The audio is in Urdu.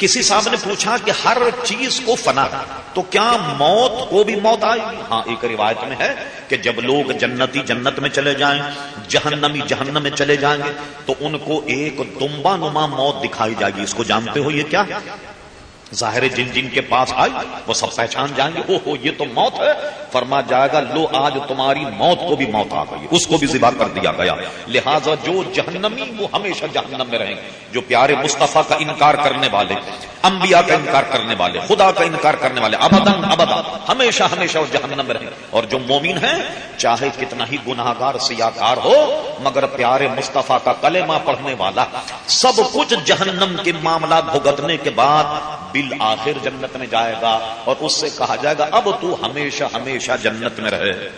کسی صاحب نے پوچھا کہ ہر چیز کو فنا ہے تو کیا موت کو بھی موت آئے گی ہاں ایک روایت میں ہے کہ جب لوگ جنتی جنت میں چلے جائیں، جہنمی جہنم میں چلے جائیں گے، تو ان کو ایک دمبا نما موت دکھائی جائے گی۔ اس کو جانتے ہو یہ کیا؟ ظاہر جن جن کے پاس آئی، وہ سب پہچان جائیں گے او ہو یہ تو موت ہے۔ فرما جائے گا، لو آج تمہاری موت کو بھی موت آ گئی، اس کو بھی ذبح کر دیا گیا۔ لہذا جو جہنمی وہ ہمیشہ جہنم میں رہیں گے، جو پیارے مصطفیٰ کا انکار کرنے والے، انبیاء کا انکار کرنے والے، خدا کا انکار کرنے والے ابدن ابدا ہمیشہ ہمیشہ وہ جہنم میں رہیں۔ اور جو مومن ہے چاہے کتنا ہی گناہ گار سیاکار ہو، مگر پیارے مصطفیٰ کا کلمہ پڑھنے والا، سب کچھ جہنم کے معاملات بھگتنے کے بعد بالآخر جنت میں جائے گا۔ اور اس سے کہا جائے گا، اب تو ہمیشہ ہمیشہ ہمیشہ جنت میں رہے۔